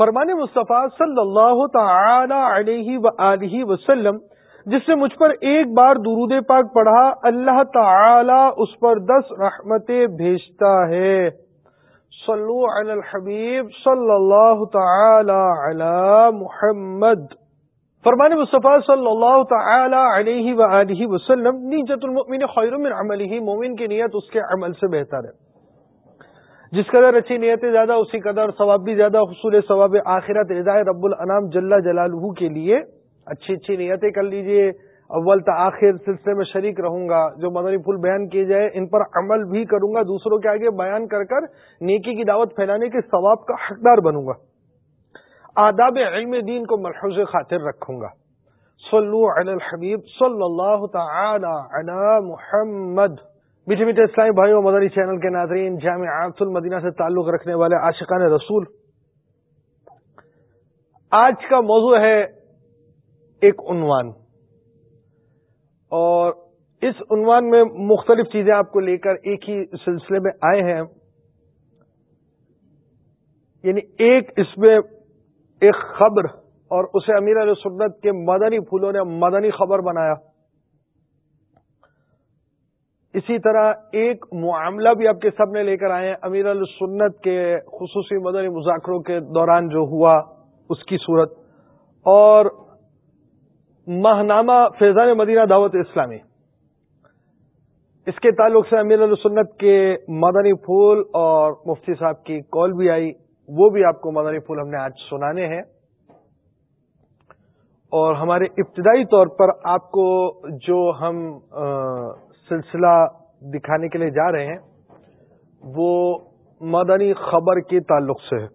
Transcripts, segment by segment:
فرمان مصطفیٰ صلی اللہ تعالی علیہ و وسلم، جس نے مجھ پر ایک بار درود پاک پڑھا، اللہ تعالی اس پر دس رحمتیں بھیجتا ہے۔ صلو علی الحبیب صلی اللہ تعالی علی محمد۔ فرمان مصطفیٰ صلی اللہ تعالی علیہ و وسلم، نیجت المؤمن خیر من عملہ، مومن کی نیت اس کے عمل سے بہتر ہے۔ جس قدر اچھی نیتیں زیادہ، اسی قدر ثواب بھی زیادہ، حصول ثواب آخرت رضائے رب الانام جل جلالہ کے لیے اچھی اچھی نیتیں کر لیجیے۔ اول تاخیر سلسلے میں شریک رہوں گا۔ جو مدنی پھول بیان کیے جائے ان پر عمل بھی کروں گا، دوسروں کے آگے بیان کر کر نیکی کی دعوت پھیلانے کے ثواب کا حقدار بنوں گا۔ آداب علم دین کو ملحوظ خاطر رکھوں گا۔ صلو علی الحبیب صلی اللہ تعالی علی محمد۔ میٹھے میٹھے اسلامی بھائی اور مدری چینل کے ناظرین جامع المدینہ سے تعلق رکھنے والے عاشقان رسول۔ آج کا موضوع ہے ایک عنوان۔ اور اس عنوان میں مختلف چیزیں آپ کو لے کر ایک ہی سلسلے میں آئے ہیں۔ یعنی ایک اس میں ایک خبر اور اسے امیر علیہ سنت کے مدنی پھولوں نے مدنی خبر بنایا۔ اسی طرح ایک معاملہ بھی آپ کے سب نے لے کر آئے ہیں۔ امیر السنت کے خصوصی مدنی مذاکروں کے دوران جو ہوا، اس کی صورت۔ اور ماہنامہ فیضان مدینہ دعوت اسلامی۔ اس کے تعلق سے امیر السنت کے مدنی پھول اور مفتی صاحب کی کال بھی آئی۔ وہ بھی آپ کو مدنی پھول ہم نے آج سنانے ہیں۔ اور ہمارے ابتدائی طور پر آپ کو جو ہم سلسلہ دکھانے کے لیے جا رہے ہیں، وہ مدنی خبر کے تعلق سے ہے۔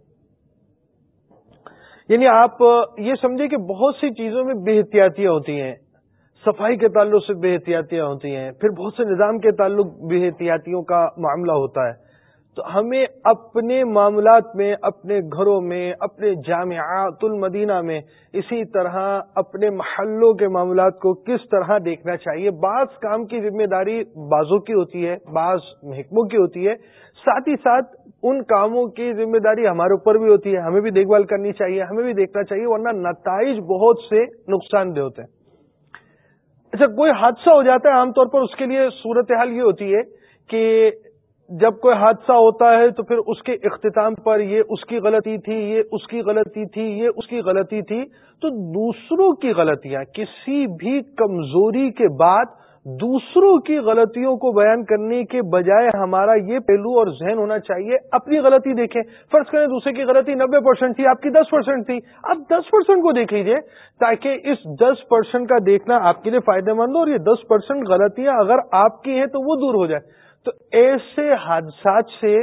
یعنی آپ یہ سمجھے کہ بہت سی چیزوں میں بے احتیاطیاں ہوتی ہیں، صفائی کے تعلق سے بے احتیاطیاں ہوتی ہیں، پھر بہت سے نظام کے تعلق بے احتیاطیوں کا معاملہ ہوتا ہے۔ تو ہمیں اپنے معاملات میں، اپنے گھروں میں، اپنے جامعات المدینہ میں اسی طرح اپنے محلوں کے معاملات کو کس طرح دیکھنا چاہیے؟ بعض کام کی ذمہ داری بازوں کی ہوتی ہے، بعض محکموں کی ہوتی ہے۔ ساتھ ہی ساتھ ان کاموں کی ذمہ داری ہمارے اوپر بھی ہوتی ہے۔ ہمیں بھی دیکھ بھال کرنی چاہیے، ہمیں بھی دیکھنا چاہیے، ورنہ نتائج بہت سے نقصان دہ ہوتے ہیں۔ اچھا کوئی حادثہ ہو جاتا ہے عام طور پر، اس کے لیے صورتحال یہ ہوتی ہے کہ جب کوئی حادثہ ہوتا ہے تو پھر اس کے اختتام پر یہ اس کی غلطی تھی، یہ اس کی غلطی تھی، یہ اس کی غلطی تھی۔ تو دوسروں کی غلطیاں، کسی بھی کمزوری کے بعد دوسروں کی غلطیوں کو بیان کرنے کے بجائے ہمارا یہ پہلو اور ذہن ہونا چاہیے، اپنی غلطی دیکھیں۔ فرض کریں دوسرے کی غلطی نبے پرسینٹ تھی، آپ کی دس پرسینٹ تھی۔ آپ دس پرسینٹ کو دیکھ لیجیے تاکہ اس دس پرسینٹ کا دیکھنا آپ کے لیے فائدہ مند ہو اور یہ دس پرسینٹ غلطیاں اگر آپ کی ہیں تو وہ دور ہو جائے۔ تو ایسے حادثات سے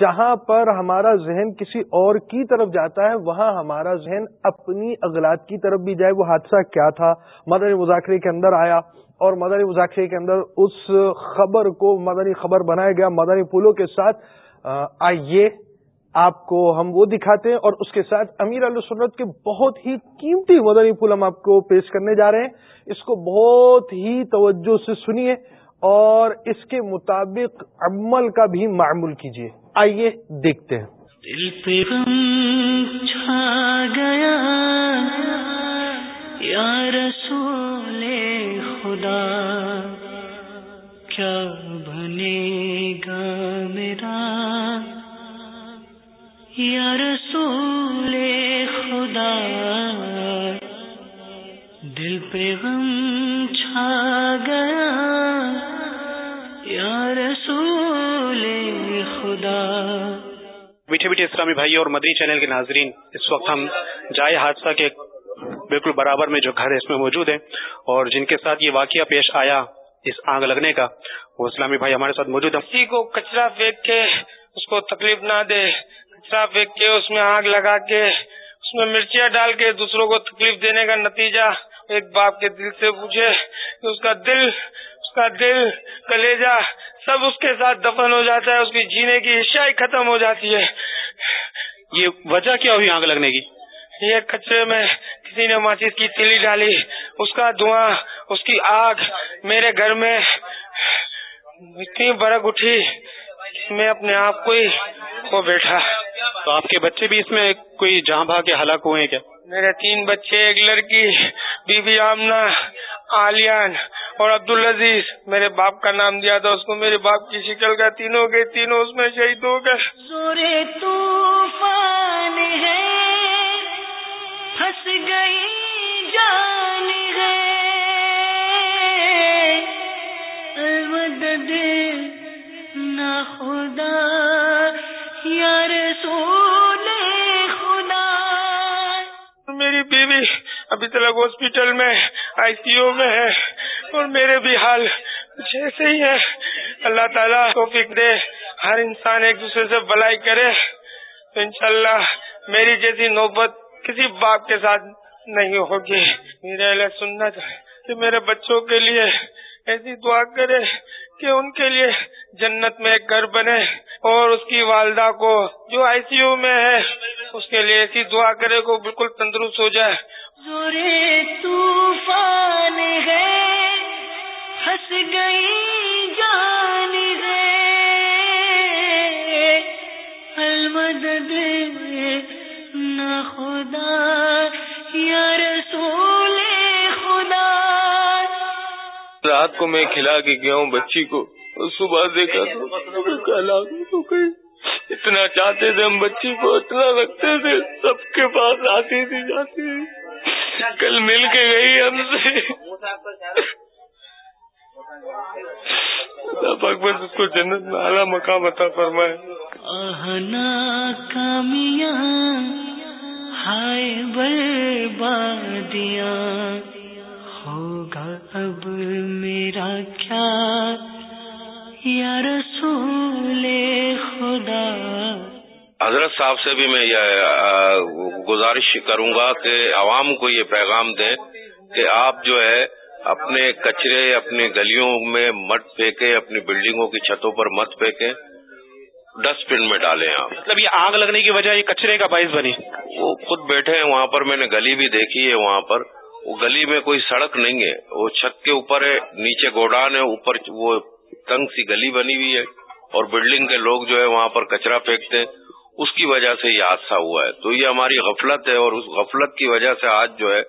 جہاں پر ہمارا ذہن کسی اور کی طرف جاتا ہے، وہاں ہمارا ذہن اپنی اغلاط کی طرف بھی جائے۔ وہ حادثہ کیا تھا؟ مدنی مذاکرے کے اندر آیا اور مدنی مذاکرے کے اندر اس خبر کو مدنی خبر بنایا گیا۔ مدنی پھولوں کے ساتھ آئیے، آپ کو ہم وہ دکھاتے ہیں اور اس کے ساتھ امیر علیہ سنت کے بہت ہی قیمتی مدنی پھول ہم آپ کو پیش کرنے جا رہے ہیں۔ اس کو بہت ہی توجہ سے سنیے۔ اور اس کے مطابق عمل کا بھی معمول کیجیے آئیے دیکھتے ہیں۔ دل پہ چھا گیا۔ یا رسول خدا، کیا بنے گا میرا؟ یا رسول خدا، دل پہ غم چھا گیا۔ رسول خدا۔ میٹھے میٹھے اسلامی بھائی اور مدری چینل کے ناظرین اس وقت ہم جائے حادثہ کے بالکل برابر میں جو گھر ہے اس میں موجود ہے اور جن کے ساتھ یہ واقعہ پیش آیا اس آگ لگنے کا وہ اسلامی بھائی ہمارے ساتھ موجود ہے کسی کو کچرا پھینک کے اس کو تکلیف نہ دے کچرا پھینک کے اس میں آگ لگا کے اس میں مرچیاں ڈال کے دوسروں کو تکلیف دینے کا نتیجہ ایک باپ کے دل سے پوچھے کہ اس کا دل اس کا دل کلیجا سب اس کے ساتھ دفن ہو جاتا ہے اس کی جینے کی عشا ہی ختم ہو جاتی ہے۔ یہ وجہ کیا ہوئی آگ لگنے کی؟ یہ کچرے میں کسی نے ماچس کی تیلی ڈالی اس کا دھواں اس کی آگ میرے گھر میں اتنی برق اٹھی میں اپنے آپ کو ہی کھو بیٹھا۔ تو آپ کے بچے بھی اس میں کوئی جہاں بھا کے ہلاک ہوئے ہیں کیا؟ میرے تین بچے ایک لڑکی بی بی آمنا آلیان اور عبد العزیز میرے باپ کا نام دیا تھا اس کو میرے باپ کی شکل کا تینوں کے تینوں اس میں شہید ہو گئے۔ طوفان ہے پھنس گئی جان نہ خدا یار سونے خدا۔ میری بیوی ابھی تک ہاسپٹل میں آئی سی یو میں ہے اور میرے بھی حال کچھ ایسے ہی ہے اللہ تعالیٰ توفیق دے، ہر انسان ایک دوسرے سے بلائی کرے۔ تو انشاءاللہ میری جیسی نوبت کسی باپ کے ساتھ نہیں ہوگی۔ میرے سننا کہ میرے بچوں کے لیے ایسی دعا کرے کہ ان کے لیے جنت میں ایک گھر بنے اور اس کی والدہ کو جو آئی سی یو میں ہے، اس کے لیے ایسی دعا کرے کو بالکل تندرست ہو جائے۔ رات کو میں کھلا کے گیا ہوں بچی کو، صبح دیکھا تو اتنا چاہتے تھے ہم بچی کو، اتنا رکھتے تھے، سب کے پاس آتی تھی جاتی۔ تھی کل مل کے گئی ہم سے۔ بس اس کو جنت میں اعلیٰ مقام عطا فرمائے۔ کامیاں، ہائے بربادیاں۔ ہوگا اب میرا کیا؟ یا رسول خدا حضرت صاحب سے بھی میں یہ گزارش کروں گا کہ عوام کو یہ پیغام دیں کہ آپ جو ہے اپنے کچرے اپنی گلیوں میں مت پھینکے اپنی بلڈنگوں کی چھتوں پر مت پھینکے ڈسٹ بن میں ڈالیں آپ۔ مطلب یہ آگ لگنے کی وجہ یہ کچرے کا باعث بنی۔ وہ خود بیٹھے ہیں وہاں پر میں نے گلی بھی دیکھی ہے وہاں پر۔ وہ گلی میں کوئی سڑک نہیں ہے وہ چھت کے اوپر ہے نیچے گوڈان ہے اوپر وہ تنگ سی گلی بنی ہوئی ہے اور بلڈنگ کے لوگ جو ہے وہاں پر کچرا پھینکتے ہیں۔ اس کی وجہ سے یہ حادثہ ہوا ہے۔ تو یہ ہماری غفلت ہے اور اس غفلت کی وجہ سے آج جو ہے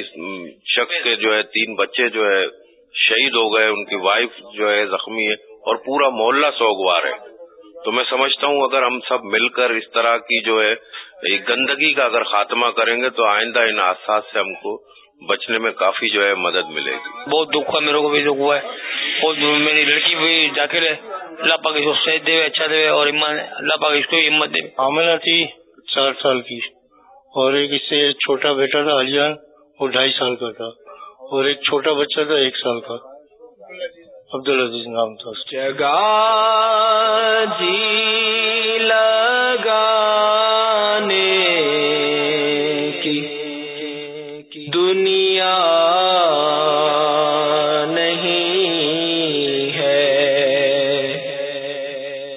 اس شخص کے جو ہے، تین بچے جو ہے، شہید ہو گئے، ان کی وائف جو ہے، زخمی ہے اور پورا محلہ سوگوار ہے۔ تو میں سمجھتا ہوں اگر ہم سب مل کر اس طرح کی جو ہے گندگی کا اگر خاتمہ کریں گے تو آئندہ ان حادثات سے ہم کو بچنے میں کافی جو ہے مدد ملے گی۔ بہت دکھ ہوا میرے کو بھی دکھ ہوا ہے۔ بہت میری لڑکی بھی داخل ہے اللہ پاک اس کو صحت دے اچھا دے اور ایمان اللہ پاک اس کو ہمت دے۔ عاملہ تھی چار سال کی اور ایک اس سے چھوٹا بیٹا تھا علیان وہ ڈھائی سال کا تھا۔ اور ایک چھوٹا بچہ تھا ایک سال کا۔ عبد العزیز نام تھا جگہ جی لگا دنیا نہیں ہے۔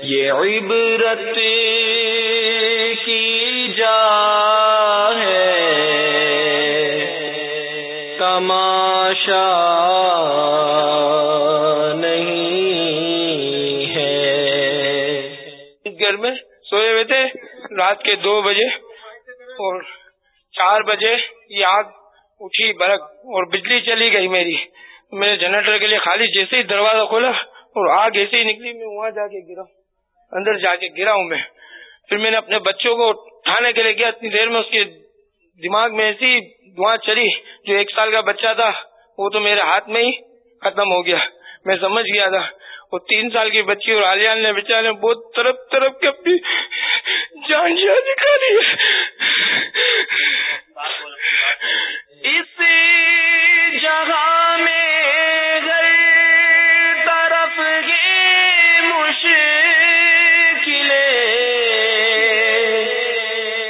یہ عبرت کی جا ہے۔ تماشا رات کے دو بجے اور چار بجے یہ آگ اٹھی برق اور بجلی چلی گئی میری۔ میں نے جنریٹر کے لیے خالی جیسے ہی دروازہ کھولا اور آگ ایسے ہی نکلی، میں وہاں جا کے گرا۔ اندر جا کے گرا ہوں میں۔ پھر میں نے اپنے بچوں کو اٹھانے کے لیے گیا اتنی دیر میں اس کے دماغ میں ایسی دعا چلی، جو ایک سال کا بچہ تھا، وہ تو میرے ہاتھ میں ہی ختم ہو گیا۔ میں سمجھ گیا تھا۔ وہ تین سال کی بچی اور آلیان نے بچارے بہت طرف طرف کے اپنی جان جہاں نکالی اس جہاں میں ہر طرف گے مشکلیں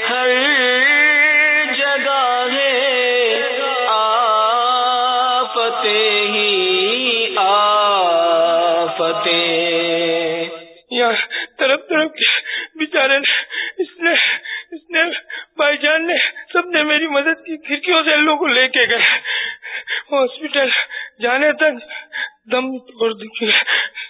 ہر جگہ ہے آفتے ہی آفتے یا طرف طرف بیچارے نے بھائی جان نے سب نے میری مدد کی کھڑکیوں سے لوگ کو لے کے گئے۔ ہاسپٹل جانے تک دم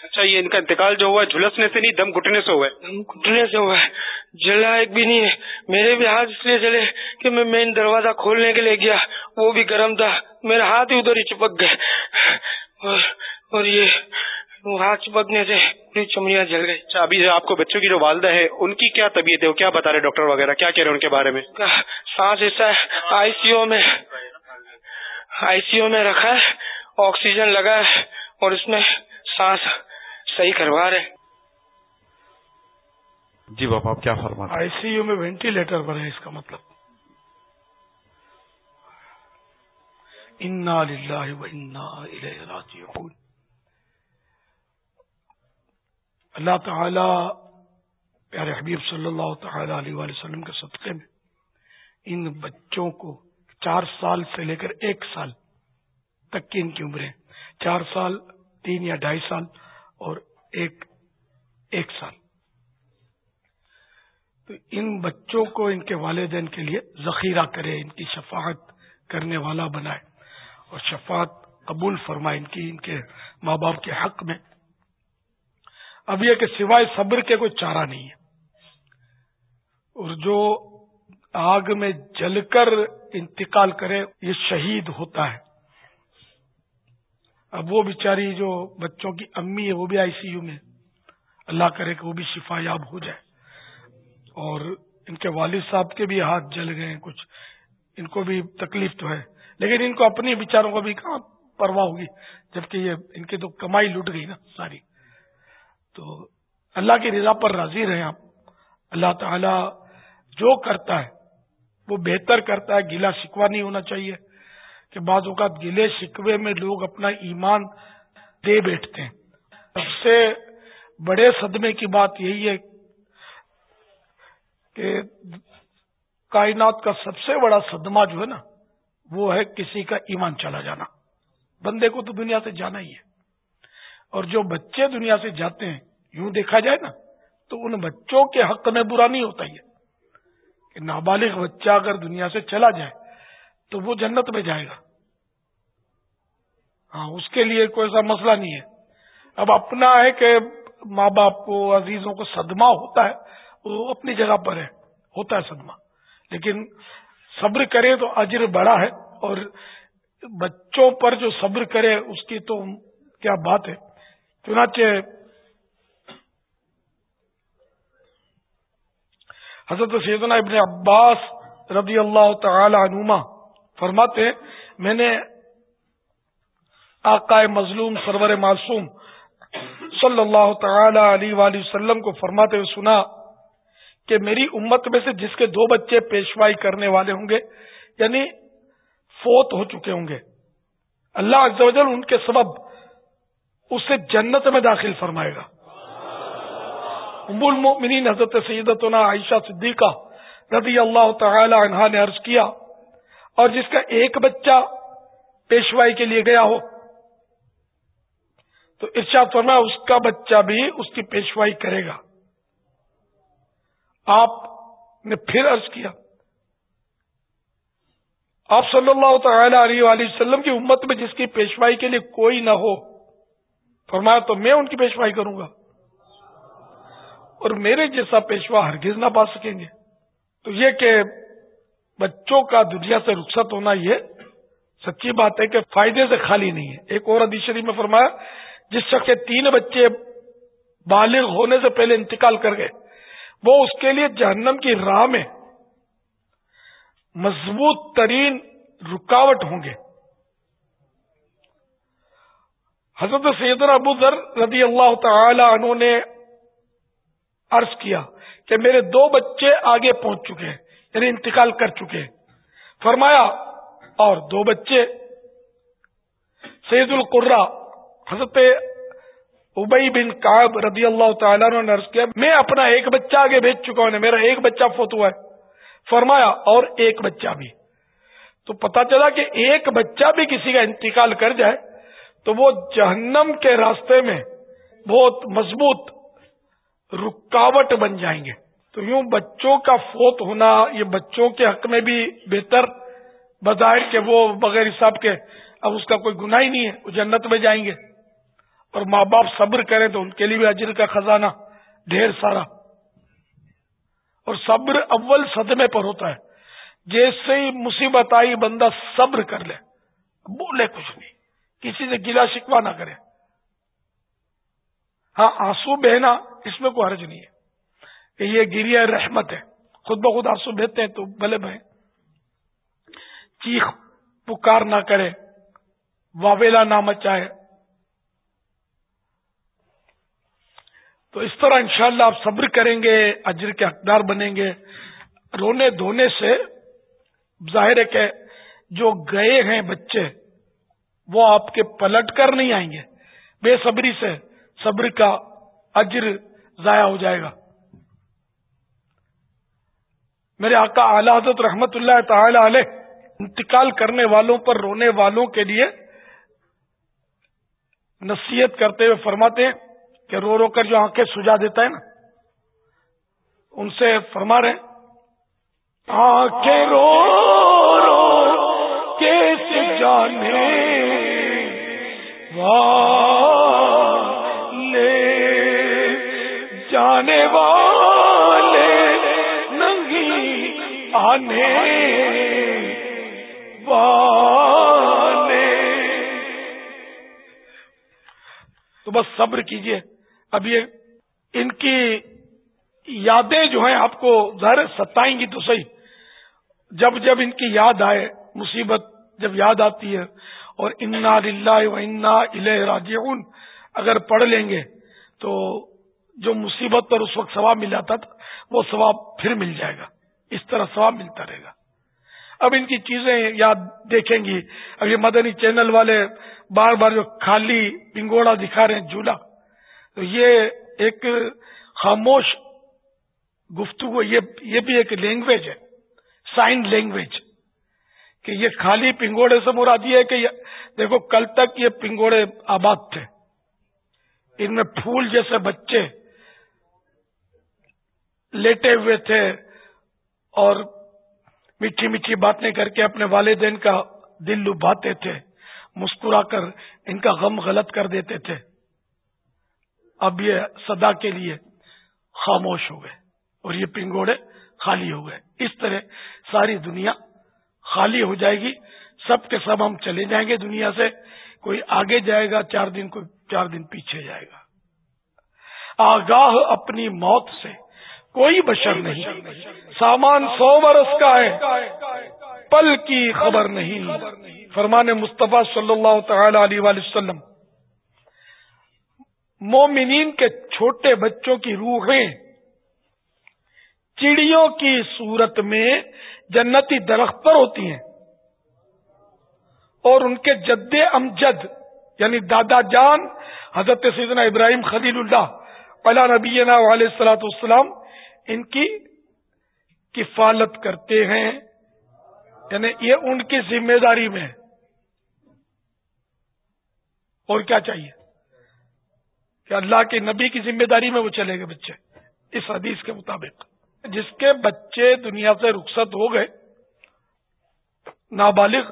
اچھا یہ ان کا انتقال جو ہوا ہے جھلسنے سے نہیں دم گھٹنے سے ہوا ہے۔ دم گھٹنے سے ہوا ہے۔ جلا ایک بھی نہیں ہے۔ میرے بھی ہاتھ اس لیے جلے کہ میں مین دروازہ کھولنے کے لیے گیا۔ وہ بھی گرم تھا۔ میرے ہاتھ ہی ادھر ہی چپک گئے۔ اور یہ ہاتھ چپکنے سے پوری چمڑیاں جل گئی اچھا ابھی آپ کو بچوں کی جو والدہ ہے ان کی کیا طبیعت ہے؟ وہ کیا بتا رہے ڈاکٹر وغیرہ؟ کیا کہہ رہے ہیں ان کے بارے میں؟ سانس ایسا ہے آئی سی یو میں آئی سی یو میں رکھا ہے آکسیجن لگا ہے اور اس میں سانس صحیح کروا رہے جی باپ آپ کیا فرما آئی سی یو میں وینٹیلیٹر پر ہے اس کا مطلب۔ انا للہ و انا الیہ راجعون۔ اللہ تعالی پیارے حبیب صلی اللہ تعالی علیہ وآلہ وسلم کے صدقے میں ان بچوں کو چار سال سے لے کر ایک سال تک کی ان کی عمریں چار سال، تین یا ڈھائی سال اور ایک ایک سال۔ تو ان بچوں کو ان کے والدین کے لیے ذخیرہ کرے، ان کی شفاعت کرنے والا بنائے اور شفاعت قبول فرمائے ان کی، ان کے ماں باپ کے حق میں۔ اب یہ کہ سوائے صبر کے کوئی چارہ نہیں ہے۔ اور جو آگ میں جل کر انتقال کرے، یہ شہید ہوتا ہے۔ اب وہ بیچاری جو بچوں کی امی ہے، وہ بھی آئی سی یو میں۔ اللہ کرے کہ وہ بھی شفا یاب ہو جائے۔ اور ان کے والد صاحب کے بھی ہاتھ جل گئے کچھ ان کو بھی تکلیف تو ہے۔ لیکن ان کو اپنی بیچاروں کو بھی کہاں پرواہ ہوگی، جبکہ یہ ان کی تو کمائی لٹ گئی نا ساری۔ تو اللہ کی رضا پر راضی رہے آپ۔ اللہ تعالی جو کرتا ہے، وہ بہتر کرتا ہے گلا شکوا نہیں ہونا چاہیے۔ کہ بعض اوقات گلے شکوے میں لوگ اپنا ایمان دے بیٹھتے ہیں۔ سب سے بڑے صدمے کی بات یہی ہے کہ کائنات کا سب سے بڑا صدمہ جو ہے نا، وہ ہے کسی کا ایمان چلا جانا۔ بندے کو تو دنیا سے جانا ہی ہے۔ اور جو بچے دنیا سے جاتے ہیں، یوں دیکھا جائے نا، تو ان بچوں کے حق میں برا نہیں ہوتا ہی کہ نابالغ بچہ اگر دنیا سے چلا جائے، تو وہ جنت میں جائے گا۔ ہاں اس کے لیے کوئی ایسا مسئلہ نہیں ہے۔ اب اپنا ہے کہ ماں باپ کو، عزیزوں کو صدمہ ہوتا ہے، وہ اپنی جگہ پر ہے، ہوتا ہے صدمہ۔ لیکن صبر کرے تو اجر بڑا ہے، اور بچوں پر جو صبر کرے، اس کی تو کیا بات ہے؟ چنانچہ حضرت سیدنا ابن عباس رضی اللہ تعالی عنما فرماتے ہیں، میں نے آقا مظلوم سرور معصوم صلی اللہ تعالی علیہ وآلہ وسلم کو فرماتے ہوئے سنا کہ میری امت میں سے جس کے دو بچے پیشوائی کرنے والے ہوں گے یعنی فوت ہو چکے ہوں گے۔ اللہ عز و جل ان کے سبب اسے جنت میں داخل فرمائے گا۔ ام المؤمنین حضرت سیدتنا عائشہ صدیقہ رضی اللہ تعالی عنہا نے عرض کیا، اور جس کا ایک بچہ پیشوائی کے لیے گیا ہو، تو ارشاد فرما اس کا بچہ بھی اس کی پیشوائی کرے گا۔ آپ نے پھر عرض کیا، آپ صلی اللہ تعالی علیہ وآلہ وسلم کی امت میں جس کی پیشوائی کے لیے کوئی نہ ہو فرمایا تو میں ان کی پیشوائی کروں گا۔ اور میرے جیسا پیشوا ہرگز نہ پا سکیں گے۔ تو یہ کہ بچوں کا دنیا سے رخصت ہونا یہ سچی بات ہے کہ فائدے سے خالی نہیں ہے۔ ایک اور شریف میں فرمایا، جس شخص کے تین بچے بالغ ہونے سے پہلے انتقال کر گئے، وہ اس کے لیے جہنم کی راہ میں مضبوط ترین رکاوٹ ہوں گے۔ حضرت سیدنا ابو ذر رضی اللہ تعالی عنہ نے عرض کیا کہ میرے دو بچے آگے پہنچ چکے ہیں یعنی انتقال کر چکے فرمایا، اور دو بچے، سید القرا حضرت ابئی بن کاب رضی اللہ تعالیٰ نے عرض کیا، میں اپنا ایک بچہ آگے بھیج چکا ہوں یعنی میرا ایک بچہ فوت ہوا ہے۔ فرمایا، اور ایک بچہ بھی۔ تو پتا چلا کہ ایک بچہ بھی کسی کا انتقال کر جائے تو وہ جہنم کے راستے میں بہت مضبوط رکاوٹ بن جائیں گے۔ تو یوں بچوں کا فوت ہونا، یہ بچوں کے حق میں بھی بہتر، بظاہر کہ وہ بغیر حساب کے اب اس کا کوئی گناہ ہی نہیں ہے، وہ جنت میں جائیں گے۔ اور ماں باپ صبر کریں تو ان کے لیے بھی اجر کا خزانہ ڈھیر سارا۔ اور صبر اول صدمے پر ہوتا ہے۔ جیسے ہی مصیبت آئی، بندہ صبر کر لے، بولے کچھ نہیں۔ کسی سے گلا شکوا نہ کرے ہاں آنسو بہنا اس میں کوئی حرج نہیں ہے۔ کہ یہ گریا رحمت ہے۔ خود بخود آنسو بہتے ہیں تو بھلے بھائی۔ چیخ پکار نہ کرے۔ واویلا نہ مچائے۔ تو اس طرح انشاءاللہ آپ صبر کریں گے، اجر کے حقدار بنیں گے۔ رونے دھونے سے ظاہر ہے کہ جو گئے ہیں بچے وہ آپ کے پلٹ کر نہیں آئیں گے۔ بے صبری سے صبر کا اجر ضائع ہو جائے گا۔ میرے آقا اعلی حضرت رحمت اللہ تعالی علیہ انتقال کرنے والوں پر رونے والوں کے لیے نصیحت کرتے ہوئے فرماتے ہیں کہ رو رو کر جو آنکھیں سجا دیتا ہے نا، ان سے فرما رہے آنکھیں رو رو لے جانے والے نہیں آنے والے۔ تو بس صبر کیجیے۔ اب یہ ان کی یادیں جو ہیں آپ کو ظاہر ستائیں گی تو صحیح۔ جب جب ان کی یاد آئے، مصیبت جب یاد آتی ہے اور انا للہ و انا الہ راجعون۔ اگر پڑھ لیں گے تو جو مصیبت پر اس وقت ثواب مل جاتا تھا، وہ ثواب پھر مل جائے گا۔ اس طرح ثواب ملتا رہے گا۔ اب ان کی چیزیں یاد دیکھیں گی۔ اب یہ مدنی چینل والے بار بار جو خالی پنگوڑا دکھا رہے ہیں، جھولا، تو یہ ایک خاموش گفتگو، یہ بھی ایک لینگویج ہے سائن لینگویج کہ یہ خالی پنگوڑے سے مراد یہ ہے کہ دیکھو، کل تک یہ پنگوڑے آباد تھے۔ ان میں پھول جیسے بچے لیٹے ہوئے تھے اور میٹھی میٹھی باتیں کر کے اپنے والدین کا دل لبھاتے تھے، مسکرا کر ان کا غم غلط کر دیتے تھے۔ اب یہ صدا کے لیے خاموش ہو گئے اور یہ پنگوڑے خالی ہو گئے۔ اس طرح ساری دنیا خالی ہو جائے گی۔ سب کے سب ہم چلے جائیں گے دنیا سے۔ کوئی آگے جائے گا چار دن کوئی چار دن پیچھے جائے گا۔ آگاہ اپنی موت سے کوئی بشر نہیں۔ سامان سو برس کا ہے۔ پل کی خبر نہیں۔ فرمان مصطفیٰ صلی اللہ تعالی علیہ وسلم۔ مومنین کے چھوٹے بچوں کی روحیں چڑیوں کی صورت میں جنتی درخت پر ہوتی ہیں اور ان کے جد امجد یعنی دادا جان، حضرت سیدنا ابراہیم خلیل اللہ علیہ نبی علیہ السلاۃ السلام ان کی کفالت کرتے ہیں۔ یعنی یہ ان کی ذمہ داری میں اور کیا چاہیے؟ کہ اللہ کے نبی کی ذمہ داری میں وہ چلے گئے بچے۔ اس حدیث کے مطابق۔ جس کے بچے دنیا سے رخصت ہو گئے، نابالغ،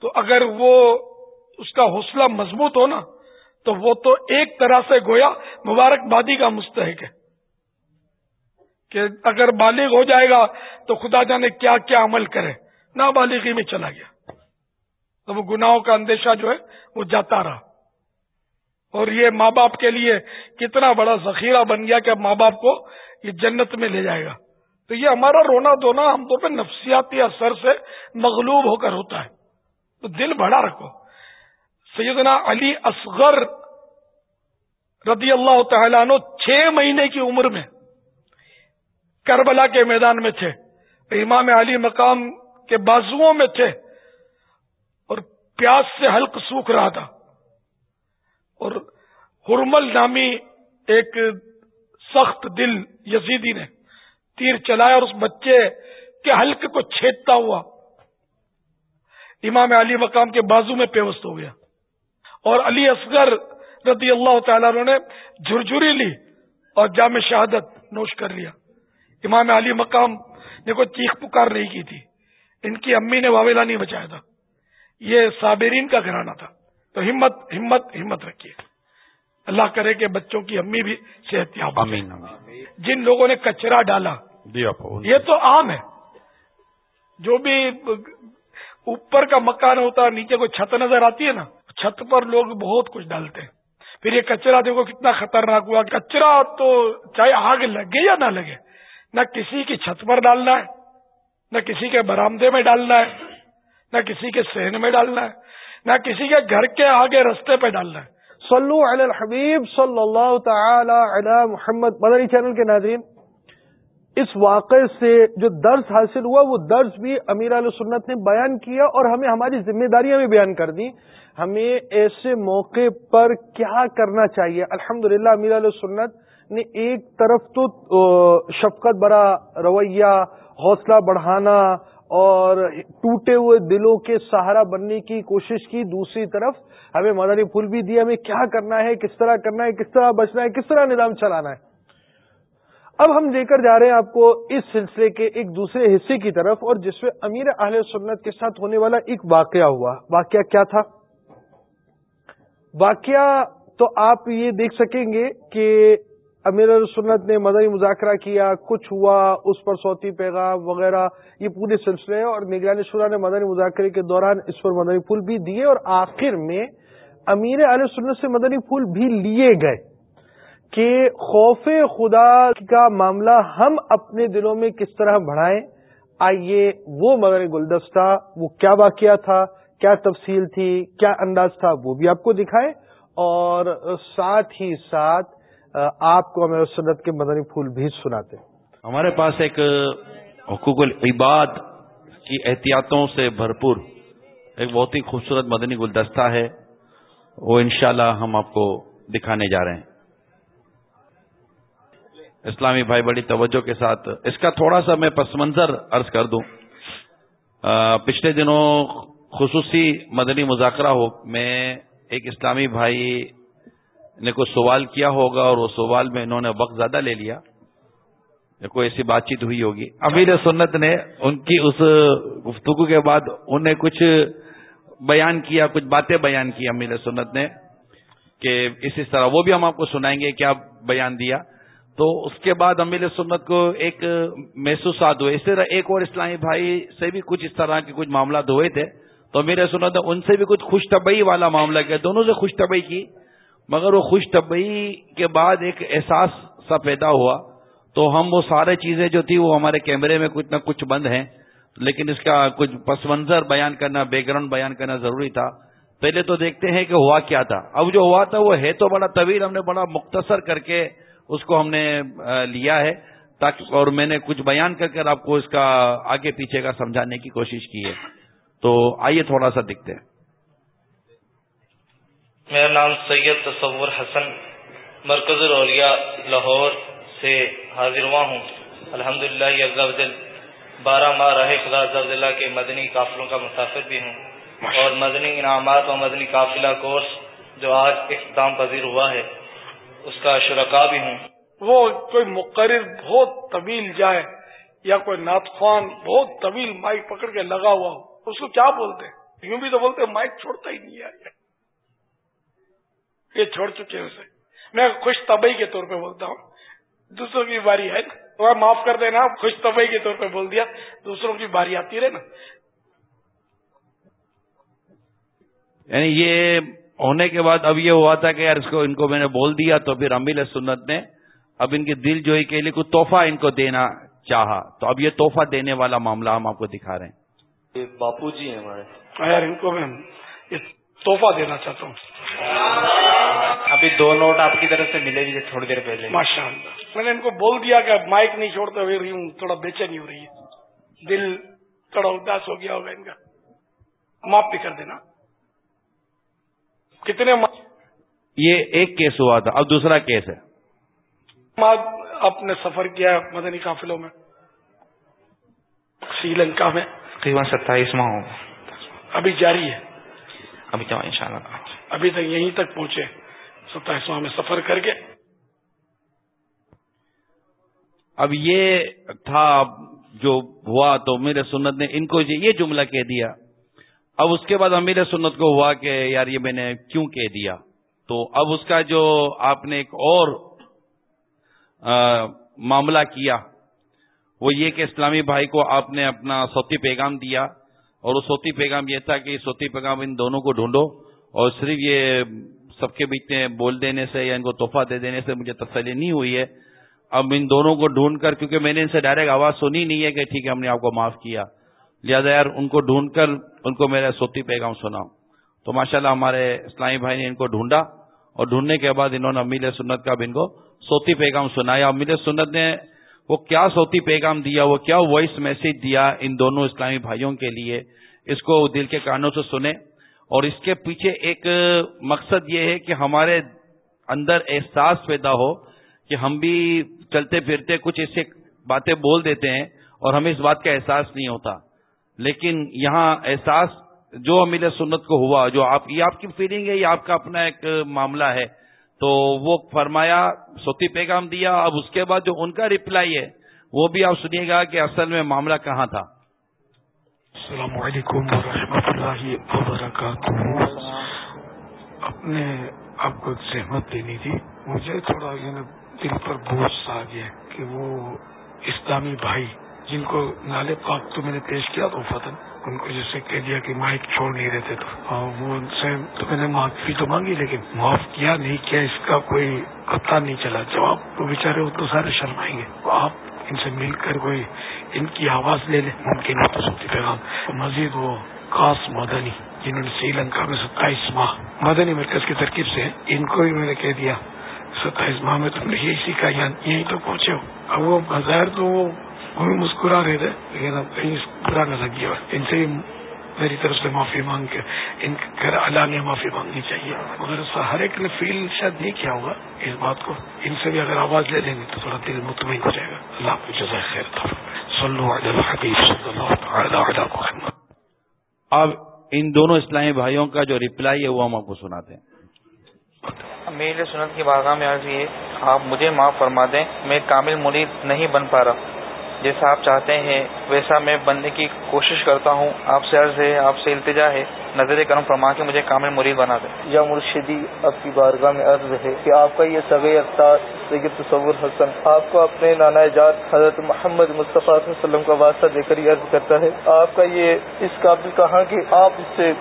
تو اگر وہ اس کا حوصلہ مضبوط ہو نا، تو وہ تو ایک طرح سے گویا مبارک بادی کا مستحق ہے۔ کہ اگر بالغ ہو جائے گا، تو خدا جانے کیا کیا عمل کرے۔ نابالغی میں چلا گیا۔ تو وہ گناہوں کا اندیشہ جو ہے، وہ جاتا رہا۔ اور یہ ماں باپ کے لیے کتنا بڑا ذخیرہ بن گیا کہ ماں باپ کو یہ جنت میں لے جائے گا۔ تو یہ ہمارا رونا دھونا ہم تو پہ نفسیاتی اثر سے مغلوب ہو کر ہوتا ہے۔ تو دل بڑا رکھو۔ سیدنا علی اصغر رضی اللہ تعالیٰ عنہ چھ مہینے کی عمر میں کربلا کے میدان میں تھے۔ امام علی مقام کے بازوؤں میں تھے۔ اور پیاس سے حلق سوکھ رہا تھا۔ اور ہرمل نامی ایک سخت دل یزیدی نے تیر چلایا اور اس بچے کے حلقے کو چھیدتا ہوا امام علی مقام کے بازو میں پیوست ہو گیا۔ اور علی اصغر رضی اللہ تعالیٰ نے جھرجھری لی اور جامع شہادت نوش کر لیا۔ امام علی مقام نے کوئی چیخ پکار نہیں کی تھی۔ ان کی امی نے واویلا نہیں بچایا تھا۔ یہ صابرین کا گھرانہ تھا۔ تو ہمت ہمت ہمت رکھیے۔ اللہ کرے کہ بچوں کی امی بھی صحت یاب جن لوگوں نے کچرا ڈالا یہ تو عام ہے۔ جو بھی اوپر کا مکان ہوتا ہے نیچے کوئی چھت نظر آتی ہے نا چھت پر لوگ بہت کچھ ڈالتے ہیں۔ پھر یہ کچرا دیکھو کتنا خطرناک ہوا۔ کچرا تو چاہے آگ لگے یا نہ لگے نہ کسی کی چھت پر ڈالنا ہے نہ کسی کے برامدے میں ڈالنا ہے نہ کسی کے سہن میں ڈالنا ہے نہ کسی کے گھر کے آگے رستے پہ ڈالنا ہے۔ صلو علی الحبیب صلی اللہ تعالی علی محمد. مدنی چینل کے ناظرین، اس واقعے سے جو درس حاصل ہوا، وہ درس بھی امیر علیہ سنت نے بیان کیا اور ہمیں ہماری ذمہ داریاں بھی بیان کر دی ہمیں ایسے موقع پر کیا کرنا چاہیے؟ الحمد للہ امیر علیہ سنت نے ایک طرف تو شفقت برا رویہ، حوصلہ بڑھانا اور ٹوٹے ہوئے دلوں کے سہارا بننے کی کوشش کی دوسری طرف، ہمیں مدنی پھول بھی دیا ہمیں کیا کرنا ہے، کس طرح کرنا ہے، کس طرح بچنا ہے، کس طرح نظام چلانا ہے۔ اب ہم لے کر جا رہے ہیں آپ کو اس سلسلے کے ایک دوسرے حصے کی طرف، اور جس میں امیر اہل سنت کے ساتھ ہونے والا ایک واقعہ ہوا۔ واقعہ کیا تھا؟ واقعہ تو آپ یہ دیکھ سکیں گے کہ امیر السنت نے مدنی مذاکرہ کیا، کچھ ہوا، اس پر صوتی پیغام وغیرہ، یہ پورے سلسلے ہیں اور نگرانی شورا نے مدنی مذاکرے کے دوران اس پر مدنی پھول بھی دیے اور آخر میں امیر علیہ سنت سے مدنی پھول بھی لیے گئے کہ خوف خدا کا معاملہ ہم اپنے دلوں میں کس طرح بڑھائیں۔ آئیے وہ مدنی گلدستہ، وہ کیا واقعہ تھا، کیا تفصیل تھی، کیا انداز تھا، وہ بھی آپ کو دکھائے اور ساتھ ہی ساتھ آپ کو ہمیں سنت کے مدنی پھول بھی سناتے ہمارے پاس ایک حقوق العباد کی احتیاطوں سے بھرپور ایک بہت ہی خوبصورت مدنی گلدستہ ہے۔ وہ انشاءاللہ ہم آپ کو دکھانے جا رہے ہیں۔ اسلامی بھائی بڑی توجہ کے ساتھ، اس کا تھوڑا سا میں پس منظر عرض کر دوں۔ پچھلے دنوں خصوصی مدنی مذاکرہ ہو، میں ایک اسلامی بھائی نے کوئی سوال کیا ہوگا اور وہ سوال میں انہوں نے وقت زیادہ لے لیا کوئی ایسی بات چیت ہوئی ہوگی۔ امیر سنت نے ان کی اس گفتگو کے بعد انہیں کچھ بیان کیا، کچھ باتیں بیان کی امیر سنت نے کہ اسی طرح وہ بھی ہم آپ کو سنائیں گے کیا بیان دیا۔ تو اس کے بعد امیر سنت کو ایک محسوسات ہوئے اس طرح ایک اور اسلامی بھائی سے بھی کچھ اس طرح کے کچھ معاملات ہوئے تھے۔ تو امیر سنت نے ان سے بھی کچھ خوش طبعی والا معاملہ کیا، دونوں سے خوش طبعی کی۔ مگر وہ خوش طبعی کے بعد ایک احساس سا پیدا ہوا۔ تو ہم وہ سارے چیزیں جو تھی وہ ہمارے کیمرے میں کچھ نہ کچھ بند ہیں، لیکن اس کا کچھ پس منظر بیان کرنا، بیک گراؤنڈ بیان کرنا ضروری تھا۔ پہلے تو دیکھتے ہیں کہ ہوا کیا تھا۔ اب جو ہوا تھا وہ ہے تو بڑا طویل، ہم نے بڑا مختصر کر کے اس کو ہم نے لیا ہے۔ تاکہ، اور میں نے کچھ بیان کر کر آپ کو اس کا آگے پیچھے کا سمجھانے کی کوشش کی ہے۔ تو آئیے تھوڑا سا دکھتے ہیں۔ میرا نام سید تصور حسن، مرکز الاولیاء لاہور سے حاضر ہوا ہوں۔ الحمد للہ بارہ ماہ رہے۔ خدا اللہ کے مدنی قافلوں کا مسافر بھی ہوں۔ اور مدنی انعامات اور مدنی قافلہ کورس جو آج اختتام پذیر ہوا ہے، اس کا شرکا بھی ہوں۔ وہ کوئی مقرر بہت طویل جائے یا کوئی ناتخوان بہت طویل مائک پکڑ کے لگا ہوا ہو، اس کو کیا بولتے یوں بھی تو بولتے مائک چھوڑتا ہی نہیں ہے۔ یہ چھوڑ چکے ہیں اسے۔ میں خوش طبی کے طور پہ بولتا ہوں۔ دوسروں کی باری ہے۔ نا معاف کر دینا خوش طبی کے طور پہ بول دیا۔ دوسروں کی باری آتی رہے نا۔ یعنی یہ ہونے کے بعد اب یہ ہوا تھا کہ یار اس کو ان کو میں نے بول دیا تو پھر امیل سنت نے اب ان کے دل جو ہی کے لیے کوئی تحفہ ان کو دینا چاہا۔ تو اب یہ تحفہ دینے والا معاملہ ہم آپ کو دکھا رہے ہیں۔ باپو جی ہیں ہمارے۔ یار ان کو میں تحفہ دینا چاہتا ہوں۔ ابھی دو نوٹ آپ کی طرف سے ملے گی تھوڑی دیر پہلے ماشاء اللہ میں نے ان کو بول دیا کہ مائک نہیں چھوڑتے ہوئے رہی ہوں تھوڑا بے چینی ہو رہی ہے۔ دل تھوڑا اداس ہو گیا ہوگا ان کا۔ معاف بھی کر دینا۔ کتنے یہ ایک کیس ہوا تھا اب دوسرا کیس ہے۔ آپ نے سفر کیا مدنی قافلوں میں سری لنکا میں۔ تقریباً ستائیس ماہ ہوگا ابھی جاری ہے۔ ابھی تو ان شاء اللہ ابھی تک یہیں تک پہنچے۔ ستائیسواں میں سفر کر کے۔ اب یہ تھا جو ہوا تو امیر سنت نے ان کو یہ جملہ کہہ دیا۔ اب اس کے بعد امیر سنت کو ہوا کہ یار یہ میں نے کیوں کہہ دیا؟ تو اب اس کا جو آپ نے ایک اور معاملہ کیا، وہ یہ کہ اسلامی بھائی کو آپ نے اپنا سوتی پیغام دیا۔ اور وہ سوتی پیغام یہ تھا کہ سوتی پیغام ان دونوں کو ڈھونڈو۔ اور صرف یہ سب کے بیچ میں بول دینے سے یا ان کو تحفہ دے دینے سے مجھے تسلی نہیں ہوئی ہے۔ اب ان دونوں کو ڈھونڈ کر، کیونکہ میں نے ان سے ڈائریکٹ آواز سنی نہیں ہے کہ ٹھیک ہے ہم نے آپ کو معاف کیا۔ لہٰذا یار، ان کو ڈھونڈ کر، ان کو میرا سوتی پیغام سنا تو ماشاءاللہ ہمارے اسلامی بھائی نے ان کو ڈھونڈا اور ڈھونڈنے کے بعد انہوں نے امیل سنت کا بھی ان کو سوتی پیغام سنایا۔ امیل سنت نے وہ کیا سوتی پیغام دیا، وہ کیا وائس میسج دیا ان دونوں اسلامی بھائیوں کے لیے؟ اس کو دل کے کانوں سے سنے اور اس کے پیچھے ایک مقصد یہ ہے کہ ہمارے اندر احساس پیدا ہو کہ ہم بھی چلتے پھرتے کچھ ایسے باتیں بول دیتے ہیں اور ہمیں اس بات کا احساس نہیں ہوتا۔ لیکن یہاں احساس جو امیر سنت کو ہوا، جو آپ، یہ آپ کی فیلنگ ہے، یہ آپ کا اپنا ایک معاملہ ہے۔ تو وہ فرمایا، سوتی پیغام دیا، اب اس کے بعد جو ان کا ریپلائی ہے، وہ بھی آپ سنیے گا کہ اصل میں معاملہ کہاں تھا۔ السلام علیکم ورحمۃ اللہ وبرکاتہ۔ اپنے آپ کو سہمت دینی تھی۔ مجھے تھوڑا دل پر بوجھ آ گیا کہ وہ اسلامی بھائی جن کو نالے پاک تو میں نے پیش کیا تو فتن، ان کو جیسے کہہ دیا کہ مائک چھوڑ نہیں رہتے تو۔ وہ ان سے تو میں نے معافی تو مانگی لیکن معاف کیا نہیں، کیا اس کا کوئی پتہ نہیں چلا۔ جواب تو بےچارے وہ تو سارے شرمائیں گے۔ آپ ان سے مل کر کوئی ان کی آواز لے لیں ممکن تو سکتی پیغام۔ مزید وہ خاص مدنی جنہوں نے سری لنکا میں ستائیس ماہ، مدنی مرکز کی ترکیب سے ان کو بھی میں نے کہہ دیا، ستائیس ماہ میں تم نے یہی سیکھا یعنی یہیں تو پہنچے ہو۔ اب وہ بظاہر تو وہ بھی مسکرا رہے تھے، لیکن اب کہیں برا نہ لگ گیا ان سے میری طرف سے معافی مانگ کے، ان کے گھر علانیہ معافی مانگنی چاہیے۔ مگر ہر ایک نے فیل شاید نہیں کیا ہوگا اس بات کو۔ ان سے بھی اگر آواز لے لیں گے تو تھوڑا دل مطمئن ہو جائے گا۔ اللہ کو جزائے خیر اب ان دونوں اسلامی بھائیوں کا جو ریپلائی ہے وہ ہم آپ کو سناتے ہیں۔ میرے سنت کی باغاں میں عرض یہ آپ مجھے معاف فرما دیں میں کامل مرید نہیں بن پا رہا۔ جیسا آپ چاہتے ہیں، ویسا میں بننے کی کوشش کرتا ہوں۔ آپ سے عرض ہے، آپ سے التجا ہے۔ نظر کرم فرما کے مجھے کامل مرید بنا دیں۔ یا مرشدی، آپ کی بارگاہ میں عرض ہے کہ آپ کا یہ سگے اختار سید تصور حسن، آپ کو اپنے نانا جات حضرت محمد مصطفیٰ صلی اللہ علیہ وسلم کا واسطہ دے کر یہ عرض کرتا ہے۔ آپ کا یہ اس قابل کہاں کہ آپ اس سے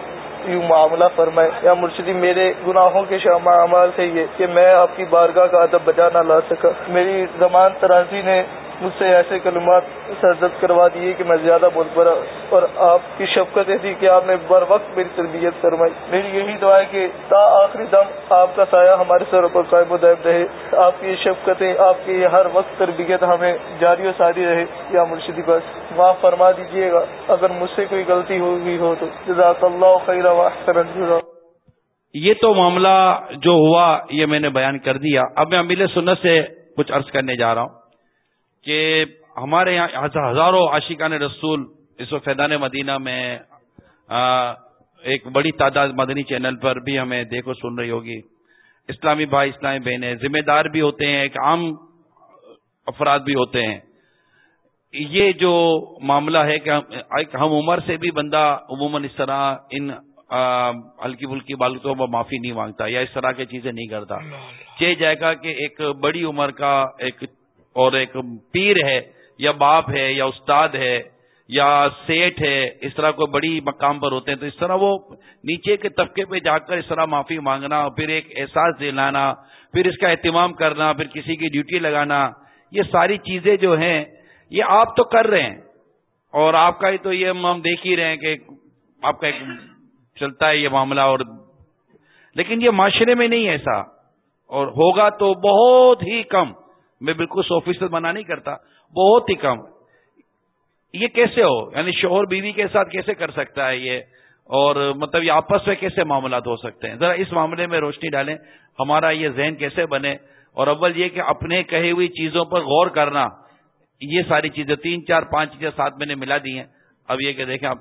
یوں معاملہ فرمائے یا مرشدی، میرے گناہوں کے شامہ اعمال سے یہ کہ میں آپ کی بارگاہ کا ادب بجا نہ لا سکا۔ میری زمان ترازی نے مجھ سے ایسے کلمات سرزد کروا دیے کہ میں زیادہ بول پڑا اور آپ کی شفقت ایسی کہ آپ نے بر وقت میری تربیت کروائی میری یہی دعا ہے کہ تا آخری دم آپ کا سایہ ہمارے سروں پر قائم و دائم رہے۔ آپ کی یہ شفقتیں، آپ کی ہر وقت تربیت ہمیں جاری و ساری رہے۔ یا مرشدی بس معاف فرما دیجیے گا۔ اگر مجھ سے کوئی غلطی ہو گئی ہو تو جزاک اللہ خیر یہ تو معاملہ جو ہوا یہ میں نے بیان کر دیا۔ اب میں امیل سنت سے کچھ عرض کرنے جا رہا ہوں۔ کہ ہمارے یہاں ہزاروں عاشقان رسول اس وقت فیضان مدینہ میں ایک بڑی تعداد مدنی چینل پر بھی ہمیں دیکھو سن رہی ہوگی۔ اسلامی بھائی اسلامی بہنیں ذمہ دار بھی ہوتے ہیں ایک عام افراد بھی ہوتے ہیں۔ یہ جو معاملہ ہے کہ ہم عمر سے بھی بندہ عموماً اس طرح ان ہلکی پھلکی بالکوں پر معافی نہیں مانگتا یا اس طرح کی چیزیں نہیں کرتا۔ چہ جائے گا کہ ایک بڑی عمر کا ایک اور ایک پیر ہے یا باپ ہے یا استاد ہے یا سیٹ ہے، اس طرح کوئی بڑی مقام پر ہوتے ہیں، تو اس طرح وہ نیچے کے طبقے پہ جا کر اس طرح معافی مانگنا، پھر ایک احساس دلانا، پھر اس کا اہتمام کرنا، پھر کسی کی ڈیوٹی لگانا، یہ ساری چیزیں جو ہیں، یہ آپ تو کر رہے ہیں۔ اور آپ کا ہی تو یہ ہم دیکھ ہی رہے ہیں کہ آپ کا ایک چلتا ہے یہ معاملہ اور لیکن یہ معاشرے میں نہیں ایسا۔ اور ہوگا تو بہت ہی کم۔ میں بالکل سو فیصد منع نہیں کرتا، بہت ہی کم۔ یہ کیسے ہو؟ یعنی شوہر بیوی کے ساتھ کیسے کر سکتا ہے یہ؟ اور مطلب یہ آپس میں کیسے معاملات ہو سکتے ہیں؟ ذرا اس معاملے میں روشنی ڈالیں۔ ہمارا یہ ذہن کیسے بنے؟ اور اول یہ کہ اپنے کہی ہوئی چیزوں پر غور کرنا۔ یہ ساری چیزیں، تین، چار، پانچ چیزیں ساتھ میں نے ملا دی ہیں۔ اب یہ کہ دیکھیں اب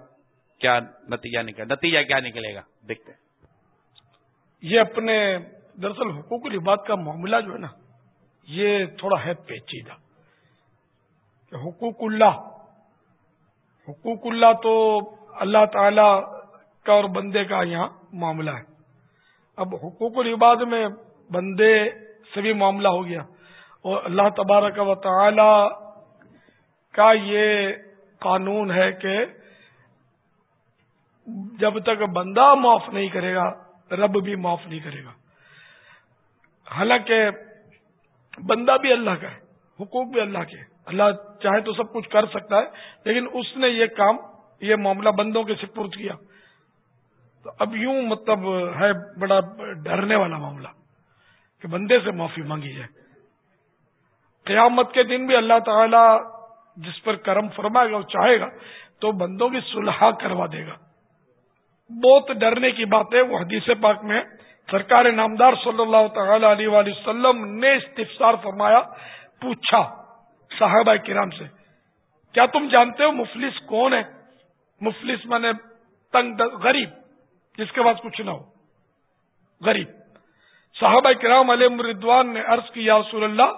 کیا نتیجہ نکل، نتیجہ کیا نکلے گا؟ دیکھتے ہیں۔ یہ اپنے دراصل حقوق العباد کا معاملہ جو ہے نا یہ تھوڑا ہے پیچیدہ کہ حقوق اللہ حقوق اللہ تو اللہ تعالی کا اور بندے کا یہاں معاملہ ہے۔ اب حقوق العباد میں بندے سے بھی معاملہ ہو گیا اور اللہ تبارک و تعالی کا یہ قانون ہے کہ جب تک بندہ معاف نہیں کرے گا، رب بھی معاف نہیں کرے گا۔ حالانکہ بندہ بھی اللہ کا ہے، حقوق بھی اللہ کے اللہ چاہے تو سب کچھ کر سکتا ہے، لیکن اس نے یہ کام، یہ معاملہ بندوں کے سپرد کیا۔ تو اب یوں مطلب ہے، بڑا ڈرنے والا معاملہ کہ بندے سے معافی مانگی جائے۔ قیامت کے دن بھی اللہ تعالی جس پر کرم فرمائے گا وہ چاہے گا، تو بندوں کی سلحا کروا دے گا۔ بہت ڈرنے کی بات ہے، وہ حدیث پاک میں سرکار نامدار صلی اللہ تعالی علیہ وسلم نے استفسار فرمایا، پوچھا صاحبہ کرام سے، کیا تم جانتے ہو مفلس کون ہے؟ مفلس میں نے تنگ غریب، جس کے پاس کچھ نہ ہو، غریب۔ صحابہ کرام علیہ مردوان نے عرض کی، یا رسول اللہ،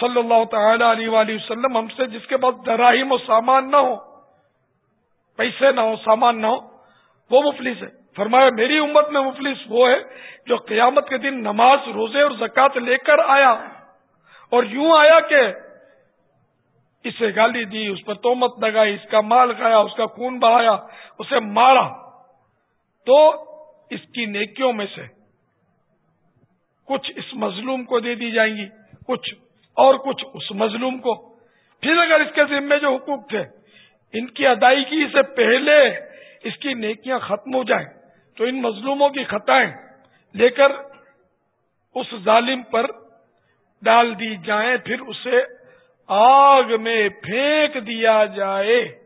صلی اللہ تعالی علیہ وآلہ وسلم، ہم سے جس کے پاس دراہیم و سامان نہ ہو، پیسے نہ ہو، سامان نہ ہو، وہ مفلس ہے۔ فرمایا، میری امت میں مفلس وہ ہے جو قیامت کے دن نماز، روزے اور زکات لے کر آیا۔ اور یوں آیا کہ اسے گالی دی، اس پر تومت لگائی، اس کا مال کھایا، اس کا خون بہایا، اسے مارا۔ تو اس کی نیکیوں میں سے کچھ اس مظلوم کو دے دی جائیں گی، کچھ اور کچھ اس مظلوم کو۔ پھر اگر اس کے ذمے جو حقوق تھے، ان کی ادائیگی سے پہلے اس کی نیکیاں ختم ہو جائیں۔ تو ان مظلوموں کی خطائیں لے کر اس ظالم پر ڈال دی جائیں، پھر اسے آگ میں پھینک دیا جائے۔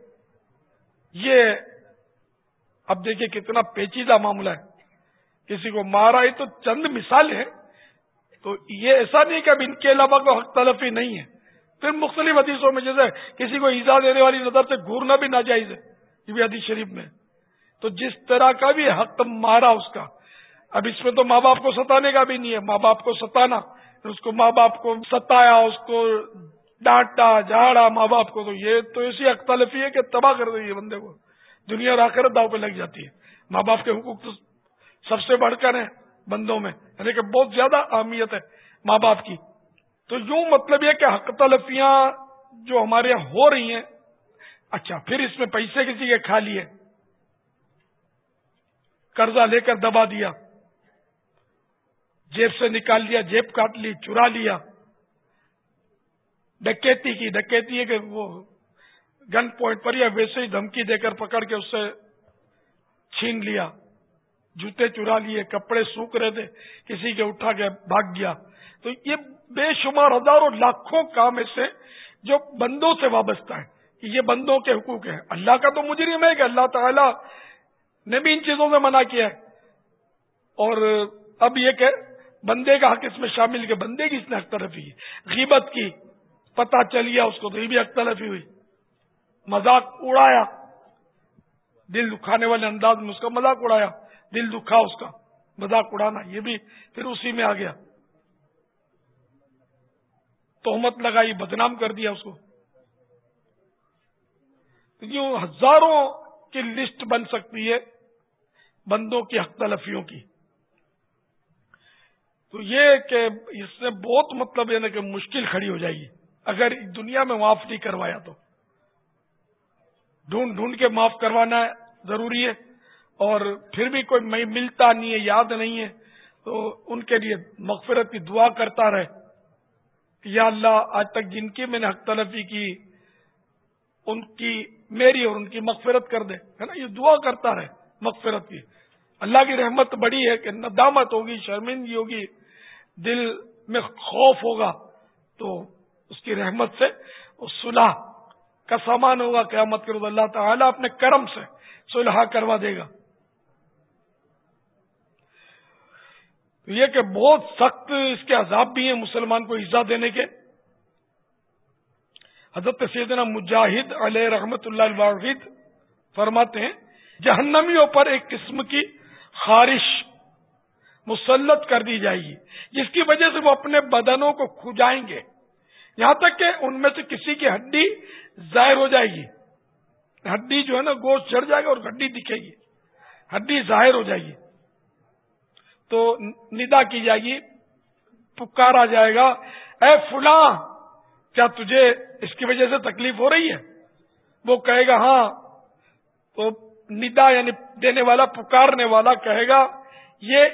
یہ اب دیکھیے کتنا پیچیدہ معاملہ ہے۔ کسی کو مارا ہی تو چند مثال ہے تو یہ ایسا نہیں کہ اب ان کے علاوہ کوئی حق تلفی نہیں ہے۔ پھر مختلف حدیثوں میں جیسے کسی کو ایزا دینے والی نظر سے گورنا بھی ناجائز ہے۔ یہ بھی حدیث شریف میں۔ تو جس طرح کا بھی حق مارا اس کا۔ اب اس میں تو ماں باپ کو ستانے کا بھی نہیں ہے۔ ماں باپ کو ستانا اس کو ماں باپ کو ستایا، اس کو ڈانٹا، جھاڑا ماں باپ کو۔ تو یہ تو ایسی حق تلفی ہے کہ تباہ کر دیں بندے کو۔ دنیا اور آخر داؤ پہ لگ جاتی ہے۔ ماں باپ کے حقوق تو سب سے بڑھ کر ہیں بندوں میں یعنی کہ بہت زیادہ اہمیت ہے ماں باپ کی۔ تو یوں مطلب یہ کہ حق تلفیاں جو ہمارے یہاں ہو رہی ہیں اچھا پھر اس میں پیسے کسی کے کھا لیے قرضہ لے کر دبا دیا۔ جیب سے نکال لیا، جیب کاٹ لی، چرا لیا۔ ڈکیتی کی، ڈکیتی ہے کہ وہ گن پوائنٹ پر یا ویسے ہی دھمکی دے کر پکڑ کے اس سے چھین لیا۔ جوتے چرا لیے، کپڑے سوکھ رہے تھے، کسی کے اٹھا کے بھاگ گیا۔ تو یہ بے شمار ہزاروں، لاکھوں کام ایسے جو بندوں سے وابستہ ہے کہ یہ بندوں کے حقوق ہیں۔ اللہ کا تو مجرم ہے کہ اللہ تعالی نے بھی ان چیزوں سے منع کیا ہے۔ اور اب یہ کہ بندے کا حق اس میں شامل کہ بندے کی اس نے حق طرفی غیبت کی پتا چلیا، اس کو تو یہ بھی حق طرفی ہوئی۔ مذاق اڑایا۔ دل دکھانے والے انداز میں اس کا مذاق اڑایا۔ دل دکھا اس کا مذاق اڑانا، یہ بھی پھر اسی میں آ گیا۔ تہمت لگائی، بدنام کر دیا اس کو۔ یوں ہزاروں کی لسٹ بن سکتی ہے۔ بندوں کی حق تلفیوں کی۔ تو یہ کہ اس سے بہت مطلب یہ نا کہ مشکل کھڑی ہو جائے گی۔ اگر دنیا میں معاف نہیں کروایا تو۔ ڈھونڈ ڈھونڈ کے معاف کروانا ضروری ہے۔ اور پھر بھی کوئی ملتا نہیں ہے، یاد نہیں ہے، تو ان کے لیے مغفرت کی دعا کرتا رہے یا اللہ، آج تک جن کی میں نے حق تلفی کی، ان کی، میری اور ان کی مغفرت کر دے۔ ہے نا؟ یہ دعا کرتا رہے مغفرت کی۔ اللہ کی رحمت بڑی ہے کہ ندامت ہوگی، شرمندگی ہوگی، دل میں خوف ہوگا، تو اس کی رحمت سے صلح کا سامان ہوگا، قیامت کے روز اللہ تعالیٰ اپنے کرم سے صلح کروا دے گا۔ تو یہ کہ بہت سخت اس کے عذاب بھی ہیں مسلمان کو ایزا دینے کے۔ حضرت سیدنا مجاہد علیہ رحمت اللہ الواحد فرماتے ہیں، جہنمیوں پر ایک قسم کی خارش مسلط کر دی جائے گی، جس کی وجہ سے وہ اپنے بدنوں کو کھجائیں گے۔ یہاں تک کہ ان میں سے کسی کی ہڈی ظاہر ہو جائے گی۔ ہڈی جو ہے نا، گوشت چڑھ جائے گا اور ہڈی دکھے گی۔ ہڈی ظاہر ہو جائے گی۔ تو ندا کی جائے گی، پکارا جائے گا۔ اے فلاں، کیا تجھے اس کی وجہ سے تکلیف ہو رہی ہے؟ وہ کہے گا ہاں۔ تو ندا یعنی دینے والا، پکارنے والا کہے گا، یہ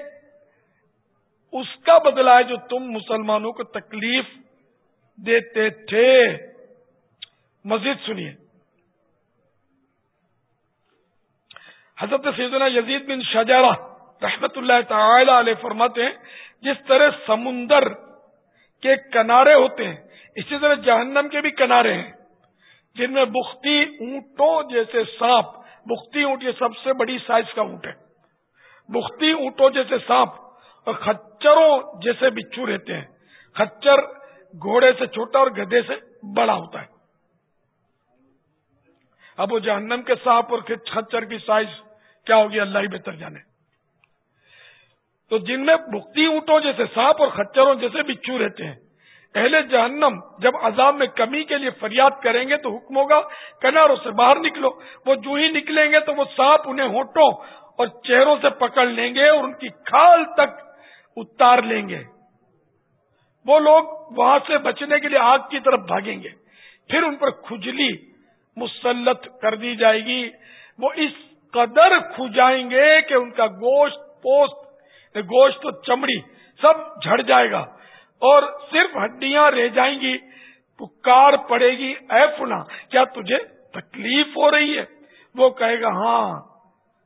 اس کا بدلہ ہے جو تم مسلمانوں کو تکلیف دیتے تھے۔ مزید سنیے۔ حضرت سیدنا یزید بن شجارہ رحمت اللہ تعالی علیہ فرماتے ہیں، جس طرح سمندر کے کنارے ہوتے ہیں، اسی طرح جہنم کے بھی کنارے ہیں، جن میں بختی، اونٹوں جیسے سانپ بختی اونٹ یہ سب سے بڑی سائز کا اونٹ ہے۔ بختی اونٹوں جیسے سانپ اور خچروں جیسے بچھو رہتے ہیں۔ خچر گھوڑے سے چھوٹا اور گدے سے بڑا ہوتا ہے۔ اب وہ جہنم کے سانپ اور خچر کی سائز کیا ہوگی اللہ ہی بہتر جانے۔ تو جن میں بختی اونٹوں جیسے سانپ اور خچروں جیسے بچھو رہتے ہیں اہل جہنم جب عذاب میں کمی کے لیے فریاد کریں گے تو حکم ہوگا، کناروں سے باہر نکلو، وہ جو ہی نکلیں گے تو وہ سانپ انہیں ہونٹوں اور چہروں سے پکڑ لیں گے اور ان کی کھال تک اتار لیں گے۔ وہ لوگ وہاں سے بچنے کے لیے آگ کی طرف بھاگیں گے۔ پھر ان پر کھجلی مسلط کر دی جائے گی۔ وہ اس قدر کھجائیں گے کہ ان کا گوشت پوست، گوشت و چمڑی سب جھڑ جائے گا۔ اور صرف ہڈیاں رہ جائیں گی۔ پکار پڑے گی، اے فنا کیا تجھے تکلیف ہو رہی ہے؟ وہ کہے گا ہاں۔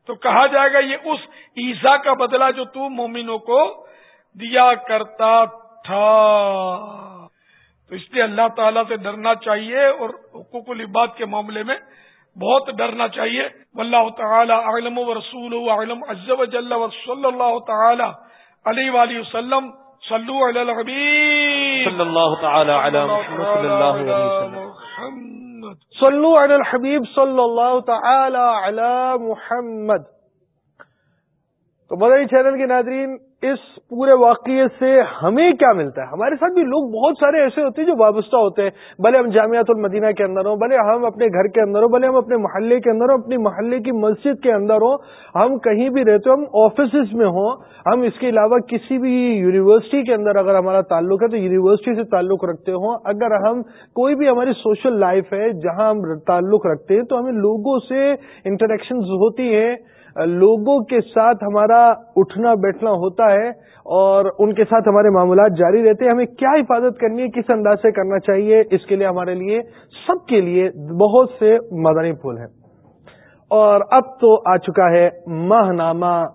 تو کہا جائے گا، یہ اس عیسا کا بدلہ جو تو مومنوں کو دیا کرتا تھا۔ تو اس لیے اللہ تعالی سے ڈرنا چاہیے اور حقوق العباد کے معاملے میں بہت ڈرنا چاہیے۔ واللہ تعالی علم و رسول علم و جل و صلی اللہ تعالی علیہ وآلہ وسلم۔ صلو علی الحبیب صلی اللہ تعالی علی محمد صلی اللہ علیہ وسلم. صلو علی الحبیب صلی اللہ تعالی علی محمد. تو مدنی چینل کے ناظرین، اس پورے واقعے سے ہمیں کیا ملتا ہے؟ ہمارے ساتھ بھی لوگ بہت سارے ایسے ہوتے ہیں جو وابستہ ہوتے ہیں۔ بھلے ہم جامعات المدینہ کے اندر ہوں، بھلے ہم اپنے گھر کے اندر ہوں، بھلے ہم اپنے محلے کے اندر ہوں، اپنی محلے کی مسجد کے اندر ہوں۔ ہم کہیں بھی رہتے ہوں، ہم آفیسز میں ہوں۔ ہم اس کے علاوہ کسی بھی یونیورسٹی کے اندر اگر ہمارا تعلق ہے تو یونیورسٹی سے تعلق رکھتے ہوں۔ اگر ہم کوئی بھی ہماری سوشل لائف ہے جہاں ہم تعلق رکھتے ہیں تو ہمیں لوگوں سے انٹریکشن ہوتی ہیں۔ لوگوں کے ساتھ ہمارا اٹھنا بیٹھنا ہوتا ہے اور ان کے ساتھ ہمارے معاملات جاری رہتے ہیں۔ ہمیں کیا حفاظت کرنی ہے؟ کس انداز سے کرنا چاہیے؟ اس کے لیے ہمارے لیے، سب کے لیے بہت سے مدنی پھول ہیں۔ اور اب تو آ چکا ہے ماہ نامہ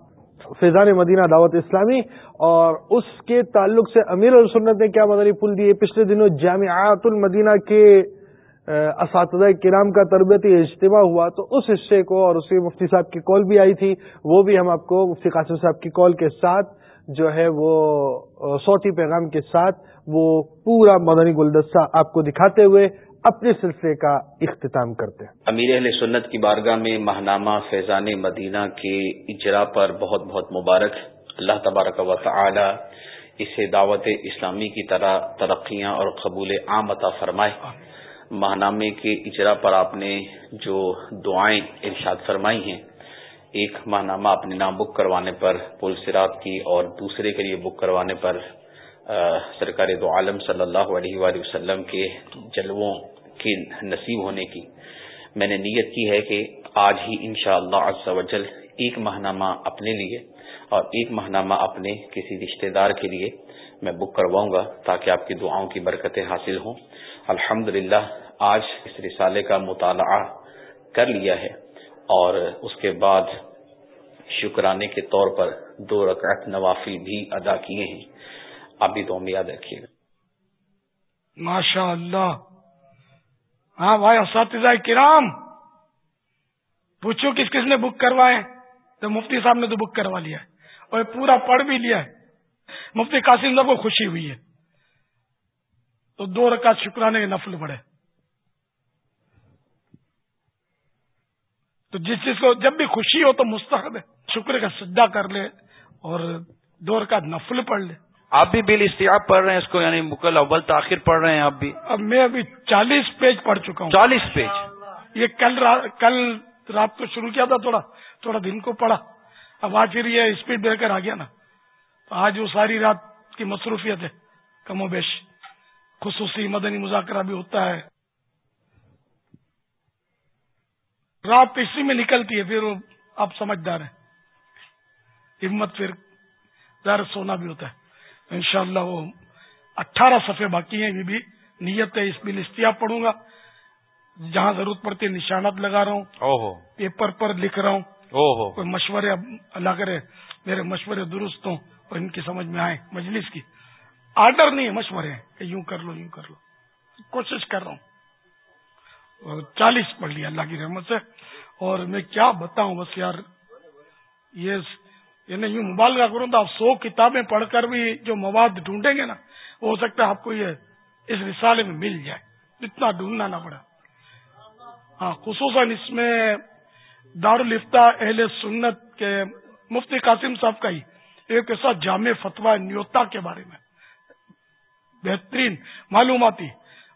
فیضان مدینہ دعوت اسلامی۔ اور اس کے تعلق سے امیر السنت نے کیا مدنی پھول دیے؟ پچھلے دنوں جامعات المدینہ کے اساتذہ کرام کا تربیتی اجتماع ہوا تو اس حصے کو اور اس مفتی صاحب کی کال بھی آئی تھی، وہ بھی ہم آپ کو مفتی قاسم صاحب کی کال کے ساتھ جو ہے وہ صوتی پیغام کے ساتھ وہ پورا مدنی گلدستہ آپ کو دکھاتے ہوئے اپنے سلسلے کا اختتام کرتے ہیں۔ امیر اہل سنت کی بارگاہ میں ماہنامہ فیضان مدینہ کے اجرا پر بہت بہت مبارک۔ اللہ تبارک و تعالی اسے دعوت اسلامی کی طرح ترقیاں اور قبول عام عطا فرمائے۔ ماہنامے کے اجرا پر آپ نے جو دعائیں ارشاد فرمائی ہیں، ایک ماہنامہ اپنے نام بک کروانے پر پل سرات کی اور دوسرے کے لیے بک کروانے پر سرکار دو عالم صلی اللہ علیہ وآلہ وسلم کے جلووں کی نصیب ہونے کی میں نے نیت کی ہے کہ آج ہی انشاءاللہ شاء اللہ جل ایک ماہنامہ اپنے لیے اور ایک ماہنامہ اپنے کسی رشتہ دار کے لیے میں بک کرواؤں گا تاکہ آپ کی دعاؤں کی برکتیں حاصل ہوں۔ الحمد آج اس رسالے کا مطالعہ کر لیا ہے اور اس کے بعد شکرانے کے طور پر دو رکعت نوافی بھی ادا کیے ہیں۔ آپ بھی تو یاد رکھیے گا۔ ماشاء اللہ ہاں بھائی، اساتذہ کرام، پوچھو کس کس نے بک کروائے تو مفتی صاحب نے تو بک کروا لیا ہے اور پورا پڑھ بھی لیا ہے۔ مفتی قاسم صاحب کو خوشی ہوئی ہے۔ تو دو رکعت شکرانے کے نفل پڑے۔ تو جس چیز کو جب بھی خوشی ہو تو مستحب ہے۔ شکر کا سجدہ کر لے اور دور کا نفل پڑھ لے۔ آپ بھی بل استیاب پڑھ رہے ہیں اس کو یعنی مکل اول تاخیر پڑھ رہے ہیں آپ بھی۔ اب میں ابھی چالیس پیج پڑھ چکا ہوں۔ چالیس پیج۔ یہ کل کل رات کو شروع کیا تھا تھوڑا تھوڑا دن کو پڑھا۔ اب آج پھر یہ اسپیڈ بریکر آ گیا نا۔ تو آج وہ ساری رات کی مصروفیت ہے کم و بیش۔ خصوصی مدنی مذاکرہ بھی ہوتا ہے۔ رات اسی میں نکلتی ہے پھر وہ آپ سمجھدار ہیں۔ ہمت پھر زیادہ سونا بھی ہوتا ہے۔ انشاءاللہ وہ اٹھارہ صفحے باقی ہیں یہ بھی نیت ہے اس بل استیاب پڑھوں گا۔ جہاں ضرورت پڑتی ہے نشانات لگا رہا ہوں۔ پیپر پر لکھ رہا ہوں۔ کوئی مشورے اللہ کرے میرے مشورے درست ہوں اور ان کی سمجھ میں آئے مجلس کی۔ آرڈر نہیں ہے، مشورے ہیں کہ یوں کر لو، یوں کر لو۔ کوشش کر رہا ہوں۔ چالیس پڑھ لیا اللہ کی رحمت سے۔ اور میں کیا بتاؤں بس یار، یہ یعنی یوں مبالغہ کروں تو آپ سو کتابیں پڑھ کر بھی جو مواد ڈھونڈیں گے نا، ہو سکتا ہے آپ کو یہ اس رسالے میں مل جائے۔ اتنا ڈھونڈنا نہ پڑا۔ ہاں خصوصاً اس میں دارالفتا اہل سنت کے مفتی قاسم صاحب کا ہی ایک ایسا جامع فتوا نیوتا کے بارے میں۔ بہترین معلوماتی۔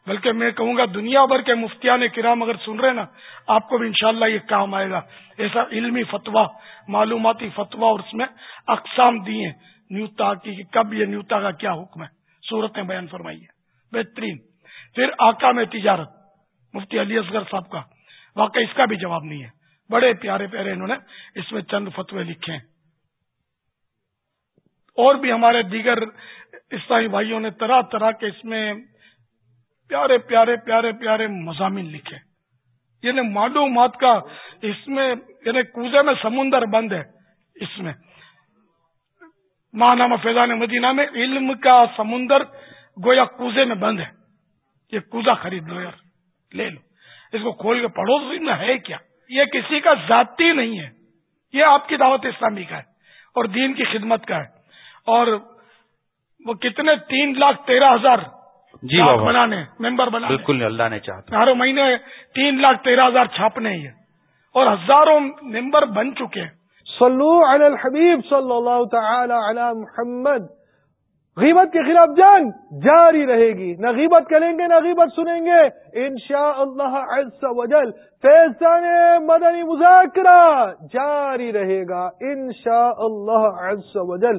بلکہ میں کہوں گا دنیا بھر کے مفتیان کرام اگر سن رہے نا، آپ کو بھی انشاءاللہ یہ کام آئے گا۔ ایسا علمی فتوا معلوماتی فتوا اور اس میں اقسام دیے۔ نیوتا کی، کب یہ نیوتا کا کیا حکم ہے؟ صورتیں بیان فرمائیے۔ بہترین۔ پھر آقا میں تجارت، مفتی علی اصغر صاحب کا۔ واقع اس کا بھی جواب نہیں ہے۔ بڑے پیارے پیارے انہوں نے اس میں چند فتوے لکھے ہیں۔ اور بھی ہمارے دیگر اسلامی بھائیوں نے طرح طرح کے اس میں پیارے پیارے پیارے پیارے مضامین لکھے۔ یعنی معلومات کا اس میں یعنی کوزے میں سمندر بند ہے اس میں۔ ماہنامہ فیضان مدینہ میں علم کا سمندر گویا کوزے میں بند ہے۔ یہ کوزا خرید لو یار، لے لو۔ اس کو کھول کے پڑھو میں ہے کیا؟ یہ کسی کا ذاتی نہیں ہے۔ یہ آپ کی دعوت اسلامی کا ہے اور دین کی خدمت کا ہے۔ اور وہ کتنے تین لاکھ تیرہ ہزار جی بنانے ممبر بنا بالکل اللہ نے چاہتا ہر مہینے تین لاکھ تیرہ ہزار چھاپنے ہی اور ہزاروں ممبر بن چکے ہیں۔ صلو علی الحبیب صلی اللہ تعالی علی محمد۔ غیبت کے خلاف جنگ جاری رہے گی۔ نہ غیبت کریں گے نہ غیبت سنیں گے۔ انشاء اللہ وجل فیضان مدنی مذاکرہ جاری رہے گا۔ انشاء اللہ وجل